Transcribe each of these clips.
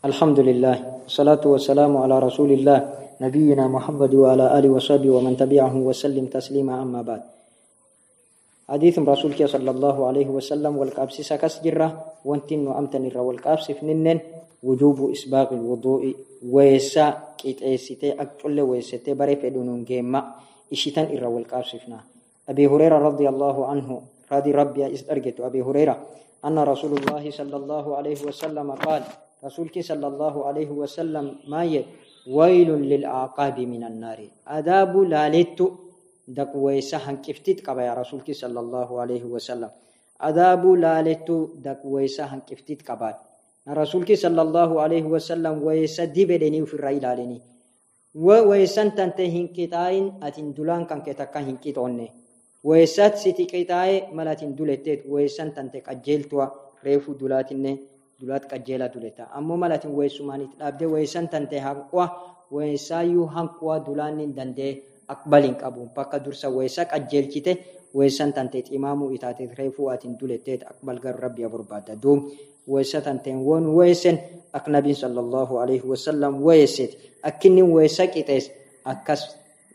الحمد لله والصلاة والسلام على رسول الله نبينا محمد وعلى آله وصحبه ومن تبعه وسلم تسليما أما بعد حديث رسول صلى الله عليه وسلم والقابس سكس جرة وانتن أمتن الرا والقابس فننن وجوب إسباغ الوضوء ويسا كيت ايسيتي أكتل ويسيتي بري فدونون جيما إشتن الرا والقابس فنا أبي هريرة رضي الله عنه رضي ربي أرجت أبي هريرة أن رسول الله صلى الله عليه وسلم قال رسولك صلى الله عليه وسلم ما ويل للعقاب من النار. أداب لالت دق ويسا هنكفتت قبا يا رسولك صلى الله عليه وسلم. أداب لالت دق ويسا هنكفتت قبا رسولك صلى الله عليه وسلم ويسا دبدني في الرأي لالني ويسا تنته هنكتاين أتن دولان كان كتاكا هنكتوني ويسات سيتي كتاي ملاتين دولتت ويسا تنته قجلتوا ريفو دولاتين dulaat qajeelaa tuleta ammoo malatin weessumaanit dhaabdee weessan tante hanqwa weessaayyuu hanqwa dulaannin dandee aqbalin qabu bakka dursa weessa qajeelchite weessan tante ximaamuu itaateet reefuu atin duletteet aqbal gar rabbiya barbaadda duum weessa tanteen won weessen ak nabiin sallallahu alaihi wasallam weesset akkinni weessa qixees akkas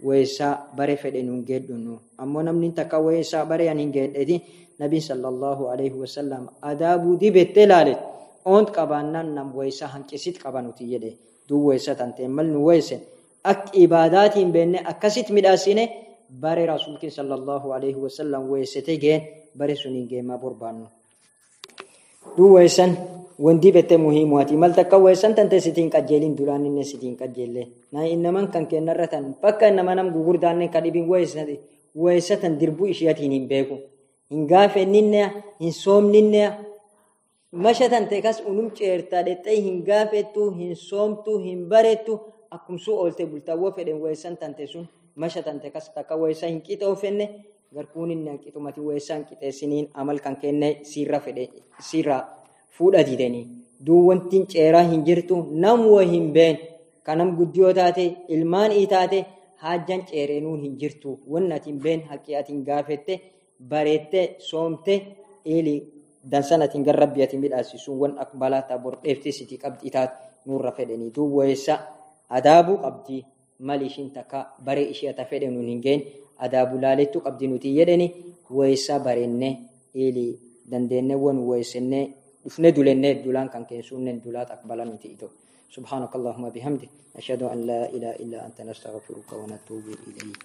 weessaa bare fedhe nun geedhunnu ammoo namni takka weessaa bare hin geedheti nabiin sallallahu alaihi wasallam adaabuu dibettee laalet oont qabaannaan nam waysa hanqisit qabanuti jedhe duu waysa tanteen mal nu waysen ak ibaadaatiin beenne akkasit midhaasine bare rasuulkin sallallahu alaihi wasallam waysete geen bare suniin geemaa borbaannu duu waysan wandi bette muhiimuati mal takka waysan tante sitiin qajeelin duraaninne sitiin qajeelle na innaman kan kennarratan bakka innama nam gugurdaannen ka dhibin waysati waysatan dirbu ishiyatiin hin beeku hin gaafenninneya hin soomninneya mashatan tekas unum ceertaa dhexxee hin gaafettu hin soomtu hin barettu akkumsuu oolte bultaa wo fedhen weessan tante sun mashatan tekas takka weessa hin qixoofenne garkuunin qixumati weessan qixeessiniin amal kan kenne sirra fedhe sirra fuudha didanii duu wantin ceeraa hin jirtu nam wo hin been kanam guddiyoo taate ilmaan ii taate haajjan ceereenuun hin jirtu wan atin been haqqi atin gaafette bareette soomte eelii dansanatiin gar rabbiyatiin midhaasisuun wan akbalaa tabor dheeftee sitii qabdi itaat nurra fedhanii duub weessa adaabuu qabdi mal ishiin takka bare ishee ata fedhe nun hin geen adaabuu laalettu qabdi nuti jedhani weessa barenne ili dandeenne wan weessenne dhufne dulenne dulaan kan keensuunnen dulaat akbala nuti ito سبحانك اللهم بحمدك أشهد أن لا إله إلا أنت نستغفرك ونتوب إليك